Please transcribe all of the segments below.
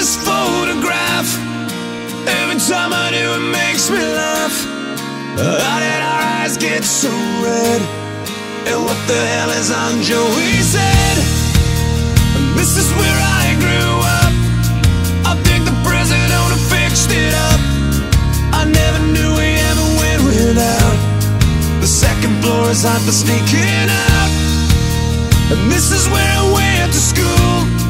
this photograph. Every time I do, it makes me laugh. How did our eyes get so red? And what the hell is on Joey's head? This is where I grew up. I think the president fixed it up. I never knew we ever went without. The second floor is hot for sneaking out. And this is where I went to school.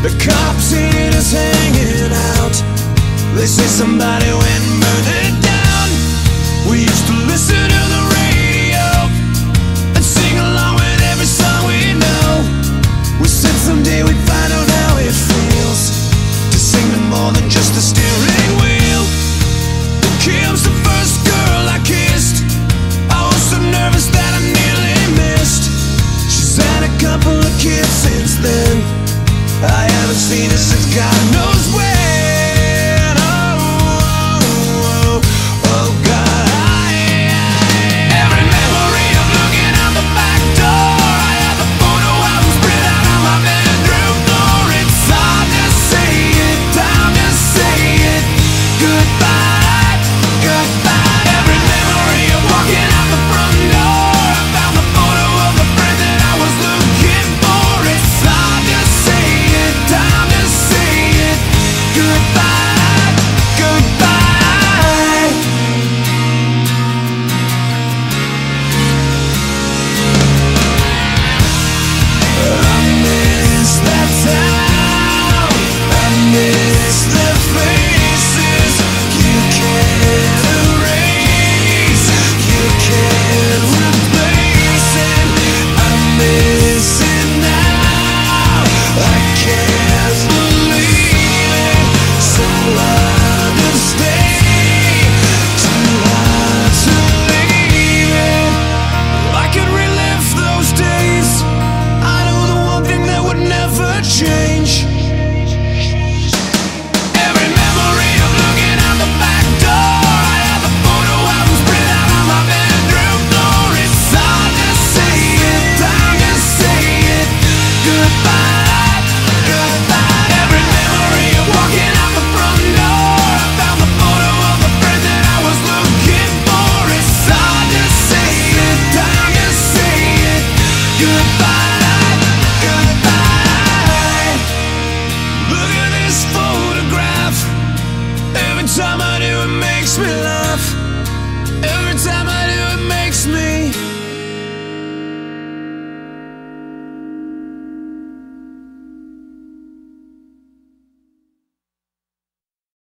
The cops seen us hanging out. They say somebody went and down. We used to listen I can't